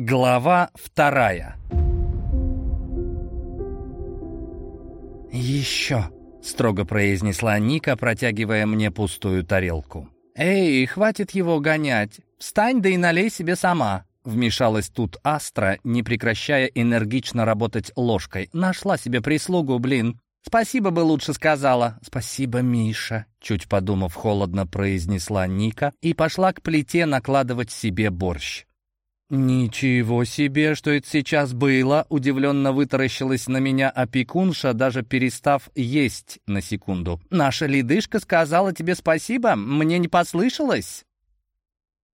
Глава вторая «Еще!» — строго произнесла Ника, протягивая мне пустую тарелку. «Эй, хватит его гонять! Встань да и налей себе сама!» Вмешалась тут Астра, не прекращая энергично работать ложкой. Нашла себе прислугу, блин. «Спасибо бы лучше сказала». «Спасибо, Миша», — чуть подумав, холодно произнесла Ника и пошла к плите накладывать себе борщ. «Ничего себе, что это сейчас было!» — удивленно вытаращилась на меня опекунша, даже перестав есть на секунду. «Наша ледышка сказала тебе спасибо? Мне не послышалось?»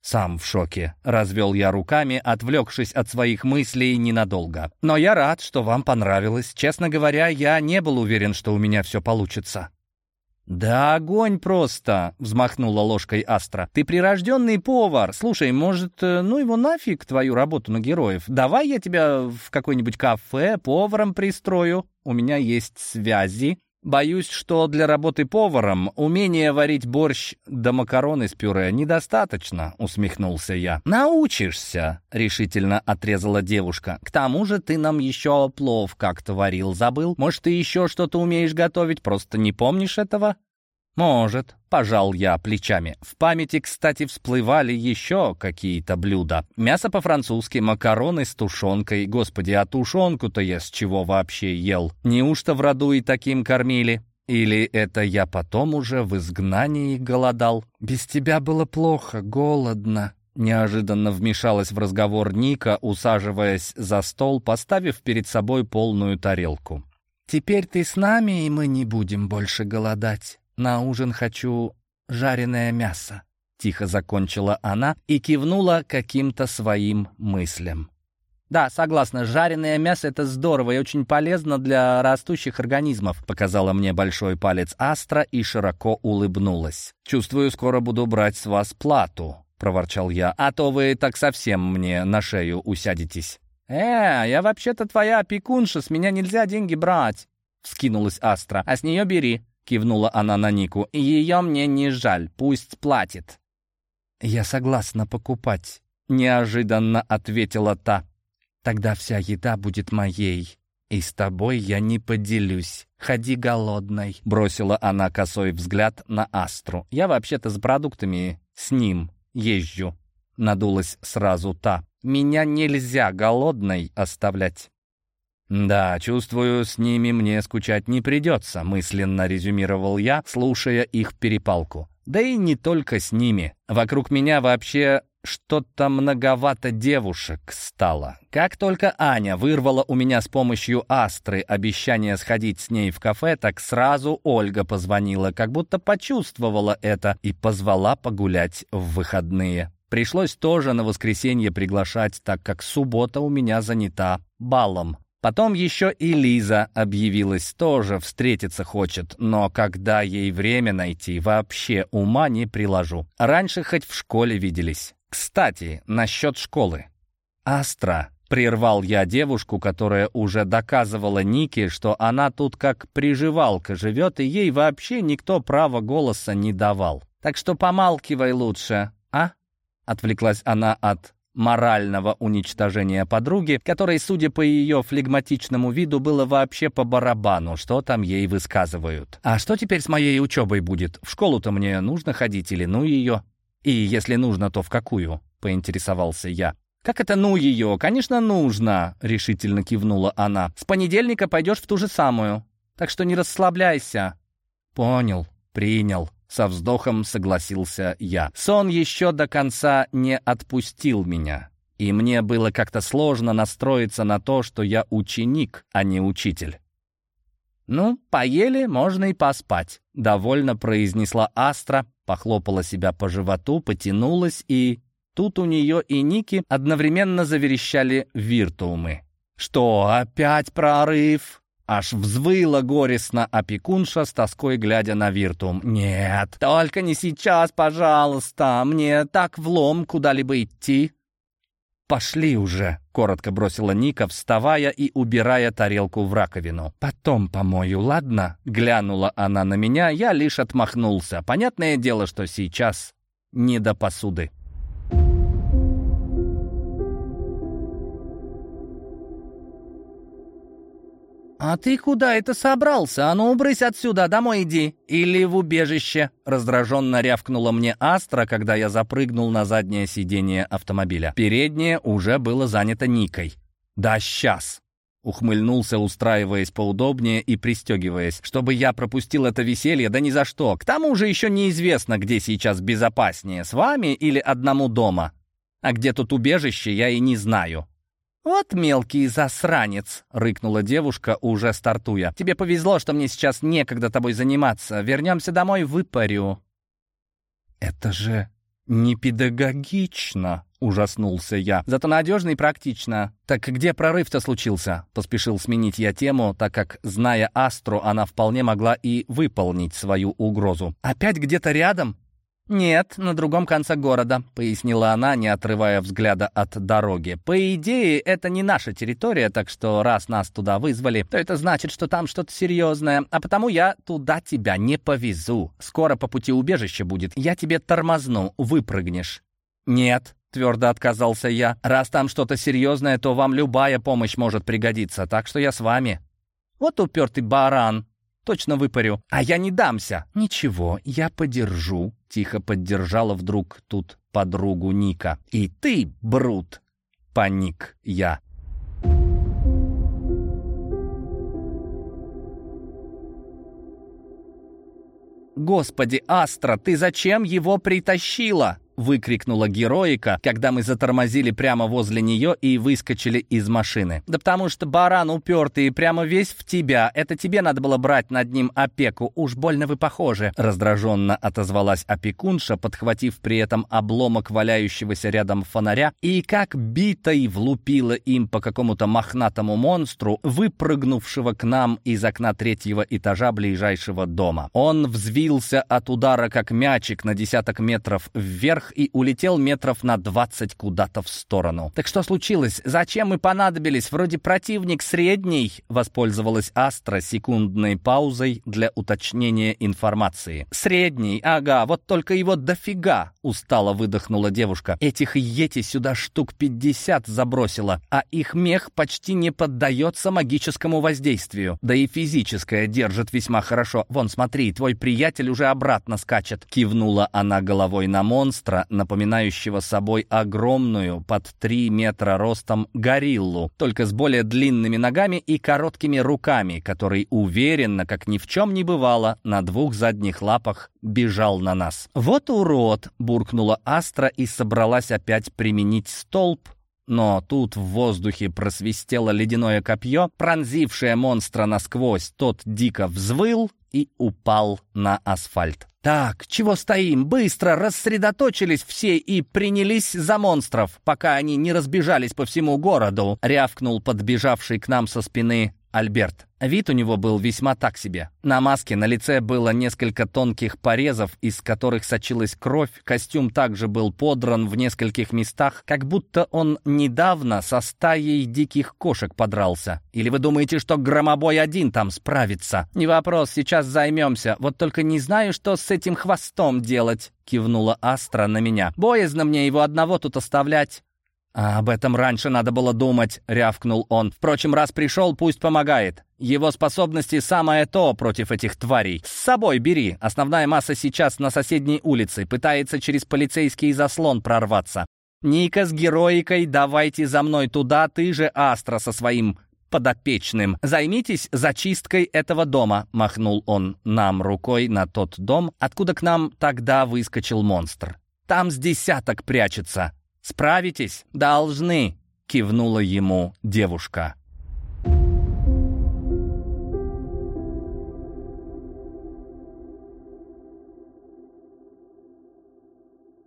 Сам в шоке. Развел я руками, отвлекшись от своих мыслей ненадолго. Но я рад, что вам понравилось. Честно говоря, я не был уверен, что у меня все получится. «Да огонь просто!» — взмахнула ложкой Астра. «Ты прирожденный повар. Слушай, может, э, ну его нафиг, твою работу на героев? Давай я тебя в какое-нибудь кафе поваром пристрою. У меня есть связи. Боюсь, что для работы поваром умение варить борщ да макароны с пюре недостаточно, усмехнулся я. Научишься, решительно отрезала девушка. К тому же ты нам еще плов как-то варил, забыл? Может, ты еще что-то умеешь готовить, просто не помнишь этого? «Может», — пожал я плечами. В памяти, кстати, всплывали еще какие-то блюда. Мясо по-французски, макароны с тушенкой. Господи, а тушенку-то я с чего вообще ел? Неужто в роду и таким кормили? Или это я потом уже в изгнании голодал? Без тебя было плохо, голодно. Неожиданно вмешалась в разговор Ника, усаживаясь за стол, поставив перед собой полную тарелку. «Теперь ты с нами, и мы не будем больше голодать. На ужин хочу жареное мясо», — тихо закончила она и кивнула каким-то своим мыслям. «Да, согласна, жареное мясо — это здорово и очень полезно для растущих организмов», — показала мне большой палец Астра и широко улыбнулась. «Чувствую, скоро буду брать с вас плату», — проворчал я, «а то вы так совсем мне на шею усядетесь». «Э, я вообще-то твоя опекунша, с меня нельзя деньги брать», — вскинулась Астра, «а с нее бери» кивнула она на Нику. «Ее мне не жаль, пусть платит». «Я согласна покупать», — неожиданно ответила та. «Тогда вся еда будет моей, и с тобой я не поделюсь. Ходи голодной», — бросила она косой взгляд на Астру. «Я вообще-то с продуктами с ним езжу», — надулась сразу та. «Меня нельзя голодной оставлять». «Да, чувствую, с ними мне скучать не придется», — мысленно резюмировал я, слушая их перепалку. «Да и не только с ними. Вокруг меня вообще что-то многовато девушек стало. Как только Аня вырвала у меня с помощью Астры обещание сходить с ней в кафе, так сразу Ольга позвонила, как будто почувствовала это и позвала погулять в выходные. Пришлось тоже на воскресенье приглашать, так как суббота у меня занята балом. Потом еще и Лиза объявилась, тоже встретиться хочет, но когда ей время найти, вообще ума не приложу. Раньше хоть в школе виделись. Кстати, насчет школы. Астра. Прервал я девушку, которая уже доказывала Нике, что она тут как приживалка живет, и ей вообще никто права голоса не давал. Так что помалкивай лучше, а? Отвлеклась она от морального уничтожения подруги, которой, судя по ее флегматичному виду, было вообще по барабану, что там ей высказывают. «А что теперь с моей учебой будет? В школу-то мне нужно ходить или ну ее? И если нужно, то в какую?» — поинтересовался я. «Как это «ну ее»? Конечно, нужно!» — решительно кивнула она. «С понедельника пойдешь в ту же самую. Так что не расслабляйся». «Понял, принял», со вздохом согласился я. Сон еще до конца не отпустил меня. И мне было как-то сложно настроиться на то, что я ученик, а не учитель. «Ну, поели, можно и поспать», — довольно произнесла Астра, похлопала себя по животу, потянулась, и тут у нее и Ники одновременно заверещали виртуумы. «Что, опять прорыв?» Аж взвыла горестно опекунша с тоской, глядя на Виртум. «Нет, только не сейчас, пожалуйста. Мне так влом куда-либо идти». «Пошли уже», — коротко бросила Ника, вставая и убирая тарелку в раковину. «Потом помою, ладно?» — глянула она на меня, я лишь отмахнулся. Понятное дело, что сейчас не до посуды. «А ты куда это собрался? А ну, убрысь отсюда, домой иди! Или в убежище!» Раздраженно рявкнула мне Астра, когда я запрыгнул на заднее сиденье автомобиля. Переднее уже было занято Никой. «Да сейчас!» Ухмыльнулся, устраиваясь поудобнее и пристегиваясь. «Чтобы я пропустил это веселье, да ни за что. К тому же еще неизвестно, где сейчас безопаснее, с вами или одному дома. А где тут убежище, я и не знаю». «Вот мелкий засранец!» — рыкнула девушка, уже стартуя. «Тебе повезло, что мне сейчас некогда тобой заниматься. Вернемся домой, выпарю». «Это же не педагогично!» — ужаснулся я. «Зато надежно и практично. Так где прорыв-то случился?» Поспешил сменить я тему, так как, зная Астру, она вполне могла и выполнить свою угрозу. «Опять где-то рядом?» «Нет, на другом конце города», — пояснила она, не отрывая взгляда от дороги. «По идее, это не наша территория, так что раз нас туда вызвали, то это значит, что там что-то серьезное, а потому я туда тебя не повезу. Скоро по пути убежище будет, я тебе тормозну, выпрыгнешь». «Нет», — твердо отказался я, — «раз там что-то серьезное, то вам любая помощь может пригодиться, так что я с вами». «Вот упертый баран», Точно выпарю. А я не дамся. Ничего, я подержу. Тихо поддержала вдруг тут подругу Ника. И ты, Брут, паник я. «Господи, Астра, ты зачем его притащила?» Выкрикнула героика, когда мы затормозили прямо возле нее и выскочили из машины. «Да потому что баран упертый прямо весь в тебя. Это тебе надо было брать над ним опеку. Уж больно вы похожи». Раздраженно отозвалась опекунша, подхватив при этом обломок валяющегося рядом фонаря и как битой влупила им по какому-то мохнатому монстру, выпрыгнувшего к нам из окна третьего этажа ближайшего дома. Он взвился от удара, как мячик на десяток метров вверх, вверх и улетел метров на двадцать куда-то в сторону. «Так что случилось? Зачем мы понадобились? Вроде противник средний», — воспользовалась Астра секундной паузой для уточнения информации. «Средний, ага, вот только его дофига», — устало выдохнула девушка. «Этих йети сюда штук пятьдесят забросила, а их мех почти не поддается магическому воздействию. Да и физическое держит весьма хорошо. Вон, смотри, твой приятель уже обратно скачет», — кивнула она головой на монстра, монстра, напоминающего собой огромную, под 3 метра ростом, гориллу, только с более длинными ногами и короткими руками, который уверенно, как ни в чем не бывало, на двух задних лапах бежал на нас. «Вот урод!» — буркнула Астра и собралась опять применить столб, но тут в воздухе просвистело ледяное копье, пронзившее монстра насквозь. Тот дико взвыл и упал на асфальт. «Так, чего стоим? Быстро рассредоточились все и принялись за монстров, пока они не разбежались по всему городу», — рявкнул подбежавший к нам со спины Альберт. Вид у него был весьма так себе. На маске на лице было несколько тонких порезов, из которых сочилась кровь. Костюм также был подран в нескольких местах, как будто он недавно со стаей диких кошек подрался. Или вы думаете, что громобой один там справится? Не вопрос, сейчас займемся. Вот только не знаю, что с этим хвостом делать, кивнула Астра на меня. Боязно мне его одного тут оставлять. «А об этом раньше надо было думать», — рявкнул он. «Впрочем, раз пришел, пусть помогает. Его способности самое то против этих тварей. С собой бери. Основная масса сейчас на соседней улице, пытается через полицейский заслон прорваться. Ника с героикой, давайте за мной туда, ты же Астра со своим подопечным. Займитесь зачисткой этого дома», — махнул он нам рукой на тот дом, откуда к нам тогда выскочил монстр. «Там с десяток прячется. «Справитесь? Должны!» — кивнула ему девушка.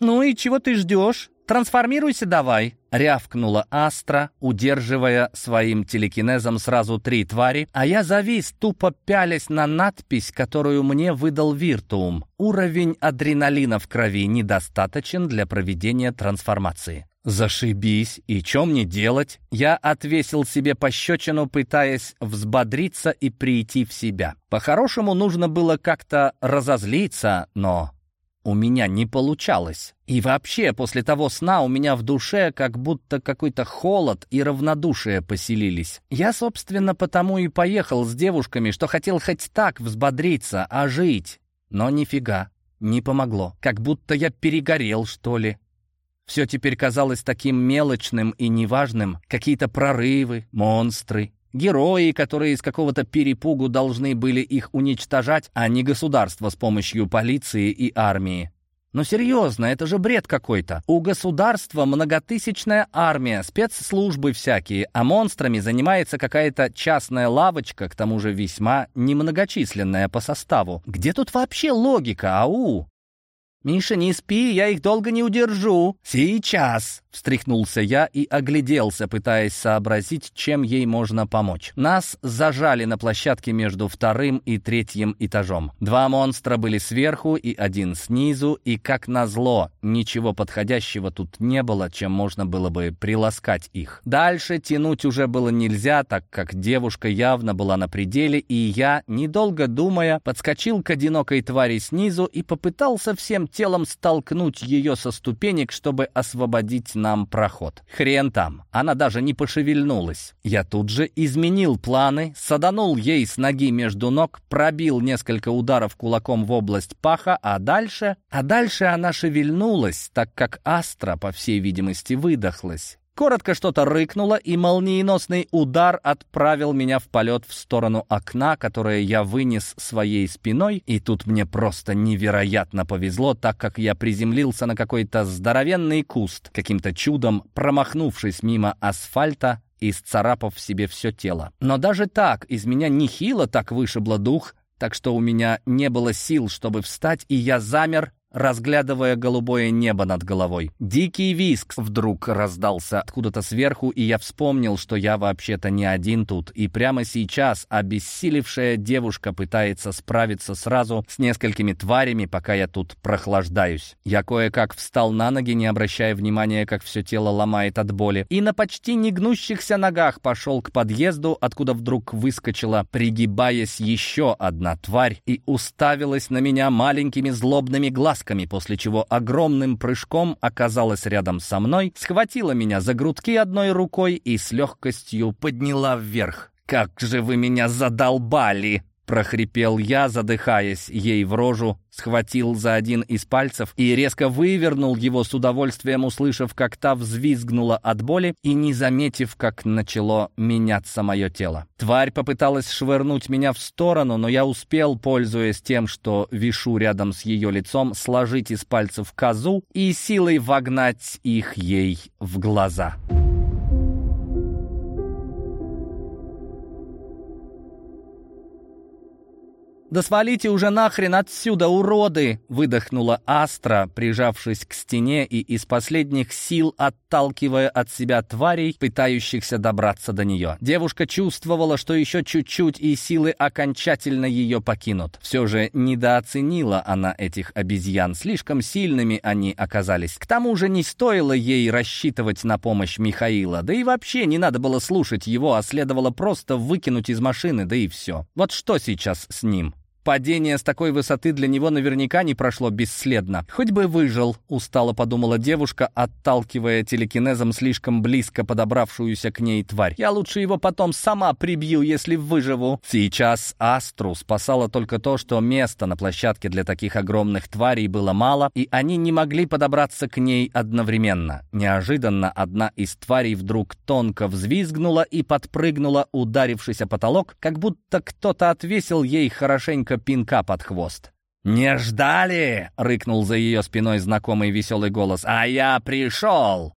«Ну и чего ты ждешь? Трансформируйся давай!» — рявкнула Астра, удерживая своим телекинезом сразу три твари, а я завис, тупо пялясь на надпись, которую мне выдал Виртуум. Уровень адреналина в крови недостаточен для проведения трансформации. «Зашибись! И что мне делать?» Я отвесил себе пощечину, пытаясь взбодриться и прийти в себя. По-хорошему нужно было как-то разозлиться, но у меня не получалось. И вообще, после того сна у меня в душе как будто какой-то холод и равнодушие поселились. Я, собственно, потому и поехал с девушками, что хотел хоть так взбодриться, а жить. Но нифига, не помогло. Как будто я перегорел, что ли. Все теперь казалось таким мелочным и неважным. Какие-то прорывы, монстры, Герои, которые из какого-то перепугу должны были их уничтожать, а не государство с помощью полиции и армии. Но серьезно, это же бред какой-то. У государства многотысячная армия, спецслужбы всякие, а монстрами занимается какая-то частная лавочка, к тому же весьма немногочисленная по составу. Где тут вообще логика, ау? «Миша, не спи, я их долго не удержу». «Сейчас!» — встряхнулся я и огляделся, пытаясь сообразить, чем ей можно помочь. Нас зажали на площадке между вторым и третьим этажом. Два монстра были сверху и один снизу, и, как назло, ничего подходящего тут не было, чем можно было бы приласкать их. Дальше тянуть уже было нельзя, так как девушка явно была на пределе, и я, недолго думая, подскочил к одинокой твари снизу и попытался всем телом столкнуть ее со ступенек, чтобы освободить нам проход. Хрен там, она даже не пошевельнулась. Я тут же изменил планы, саданул ей с ноги между ног, пробил несколько ударов кулаком в область паха, а дальше... А дальше она шевельнулась, так как Астра, по всей видимости, выдохлась. Коротко что-то рыкнуло, и молниеносный удар отправил меня в полет в сторону окна, которое я вынес своей спиной, и тут мне просто невероятно повезло, так как я приземлился на какой-то здоровенный куст, каким-то чудом промахнувшись мимо асфальта и сцарапав себе все тело. Но даже так из меня нехило так вышибло дух, так что у меня не было сил, чтобы встать, и я замер, разглядывая голубое небо над головой. Дикий виск вдруг раздался откуда-то сверху, и я вспомнил, что я вообще-то не один тут, и прямо сейчас обессилевшая девушка пытается справиться сразу с несколькими тварями, пока я тут прохлаждаюсь. Я кое-как встал на ноги, не обращая внимания, как все тело ломает от боли, и на почти негнущихся ногах пошел к подъезду, откуда вдруг выскочила, пригибаясь еще одна тварь, и уставилась на меня маленькими злобными глазами, глазками, после чего огромным прыжком оказалась рядом со мной, схватила меня за грудки одной рукой и с легкостью подняла вверх. «Как же вы меня задолбали!» Прохрипел я, задыхаясь ей в рожу, схватил за один из пальцев и резко вывернул его с удовольствием, услышав, как та взвизгнула от боли и не заметив, как начало меняться мое тело. Тварь попыталась швырнуть меня в сторону, но я успел, пользуясь тем, что вишу рядом с ее лицом, сложить из пальцев козу и силой вогнать их ей в глаза. «Да свалите уже нахрен отсюда, уроды!» — выдохнула Астра, прижавшись к стене и из последних сил отталкивая от себя тварей, пытающихся добраться до нее. Девушка чувствовала, что еще чуть-чуть и силы окончательно ее покинут. Все же недооценила она этих обезьян, слишком сильными они оказались. К тому же не стоило ей рассчитывать на помощь Михаила, да и вообще не надо было слушать его, а следовало просто выкинуть из машины, да и все. Вот что сейчас с ним? Падение с такой высоты для него наверняка не прошло бесследно. Хоть бы выжил, устало подумала девушка, отталкивая телекинезом слишком близко подобравшуюся к ней тварь. Я лучше его потом сама прибью, если выживу. Сейчас Астру спасало только то, что места на площадке для таких огромных тварей было мало, и они не могли подобраться к ней одновременно. Неожиданно одна из тварей вдруг тонко взвизгнула и подпрыгнула, ударившись о потолок, как будто кто-то отвесил ей хорошенько только пинка под хвост. «Не ждали!» — рыкнул за ее спиной знакомый веселый голос. «А я пришел!»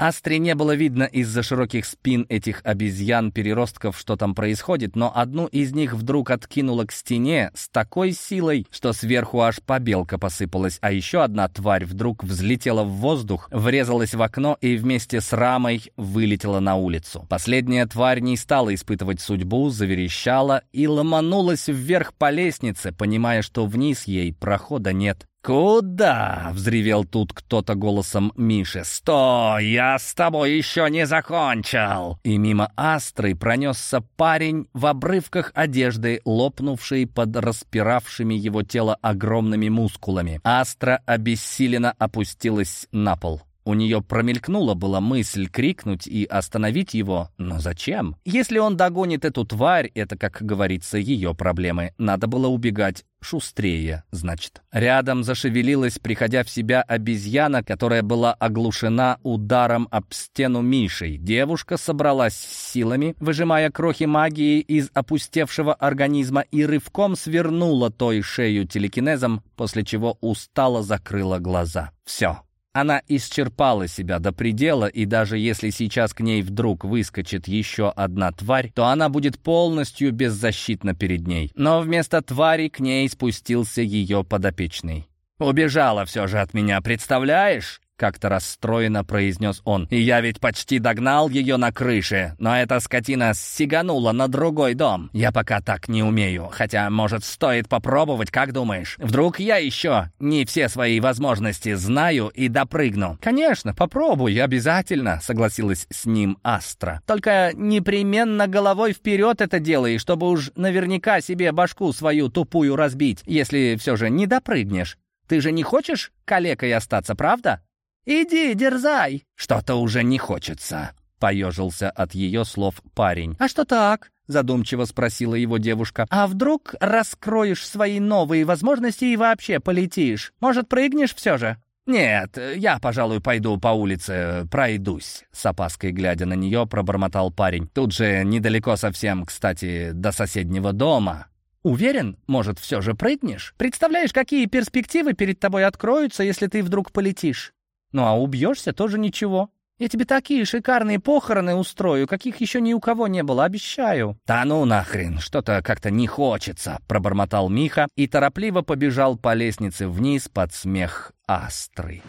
Астре не было видно из-за широких спин этих обезьян-переростков, что там происходит, но одну из них вдруг откинула к стене с такой силой, что сверху аж побелка посыпалась, а еще одна тварь вдруг взлетела в воздух, врезалась в окно и вместе с рамой вылетела на улицу. Последняя тварь не стала испытывать судьбу, заверещала и ломанулась вверх по лестнице, понимая, что вниз ей прохода нет. «Куда?» — взревел тут кто-то голосом Миши. «Стой! Я с тобой еще не закончил!» И мимо Астры пронесся парень в обрывках одежды, лопнувший под распиравшими его тело огромными мускулами. Астра обессиленно опустилась на пол. У нее промелькнула была мысль крикнуть и остановить его, но зачем? Если он догонит эту тварь, это, как говорится, ее проблемы. Надо было убегать шустрее, значит. Рядом зашевелилась, приходя в себя, обезьяна, которая была оглушена ударом об стену Мишей. Девушка собралась с силами, выжимая крохи магии из опустевшего организма и рывком свернула той шею телекинезом, после чего устало закрыла глаза. Все. Она исчерпала себя до предела, и даже если сейчас к ней вдруг выскочит еще одна тварь, то она будет полностью беззащитна перед ней. Но вместо твари к ней спустился ее подопечный. «Убежала все же от меня, представляешь?» Как-то расстроенно произнес он. «И я ведь почти догнал ее на крыше, но эта скотина сиганула на другой дом. Я пока так не умею, хотя, может, стоит попробовать, как думаешь? Вдруг я еще не все свои возможности знаю и допрыгну?» «Конечно, попробуй, обязательно», — согласилась с ним Астра. «Только непременно головой вперед это делай, чтобы уж наверняка себе башку свою тупую разбить, если все же не допрыгнешь. Ты же не хочешь калекой остаться, правда?» «Иди, дерзай!» «Что-то уже не хочется», — поежился от ее слов парень. «А что так?» — задумчиво спросила его девушка. «А вдруг раскроешь свои новые возможности и вообще полетишь? Может, прыгнешь все же?» «Нет, я, пожалуй, пойду по улице, пройдусь», — с опаской глядя на нее пробормотал парень. «Тут же недалеко совсем, кстати, до соседнего дома». «Уверен, может, все же прыгнешь? Представляешь, какие перспективы перед тобой откроются, если ты вдруг полетишь?» Ну а убьешься тоже ничего. Я тебе такие шикарные похороны устрою, каких еще ни у кого не было, обещаю». «Да ну нахрен, что-то как-то не хочется», — пробормотал Миха и торопливо побежал по лестнице вниз под смех Астры.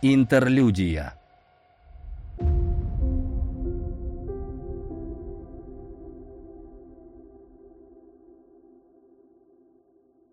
Интерлюдия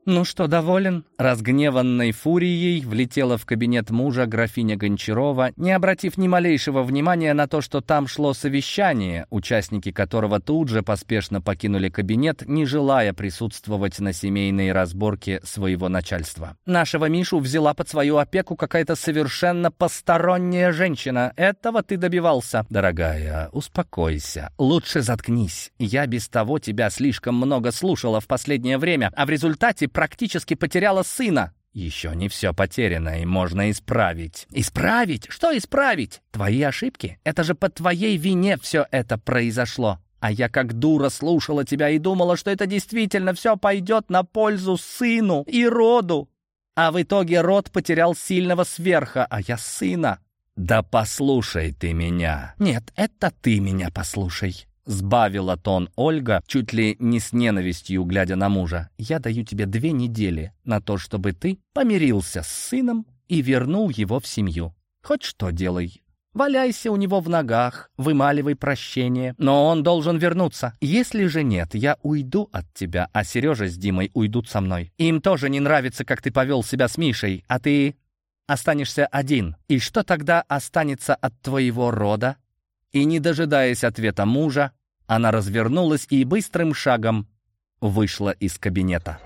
«Ну что, доволен?» Разгневанной фурией влетела в кабинет мужа графиня Гончарова, не обратив ни малейшего внимания на то, что там шло совещание, участники которого тут же поспешно покинули кабинет, не желая присутствовать на семейной разборке своего начальства. «Нашего Мишу взяла под свою опеку какая-то совершенно посторонняя женщина. Этого ты добивался?» «Дорогая, успокойся. Лучше заткнись. Я без того тебя слишком много слушала в последнее время, а в результате практически потеряла сына. Еще не все потеряно, и можно исправить. Исправить? Что исправить? Твои ошибки? Это же по твоей вине все это произошло. А я как дура слушала тебя и думала, что это действительно все пойдет на пользу сыну и роду. А в итоге род потерял сильного сверха, а я сына. Да послушай ты меня. Нет, это ты меня послушай. Сбавила тон Ольга, чуть ли не с ненавистью глядя на мужа. «Я даю тебе две недели на то, чтобы ты помирился с сыном и вернул его в семью. Хоть что делай. Валяйся у него в ногах, вымаливай прощение, но он должен вернуться. Если же нет, я уйду от тебя, а Сережа с Димой уйдут со мной. Им тоже не нравится, как ты повел себя с Мишей, а ты останешься один. И что тогда останется от твоего рода? И, не дожидаясь ответа мужа, она развернулась и быстрым шагом вышла из кабинета.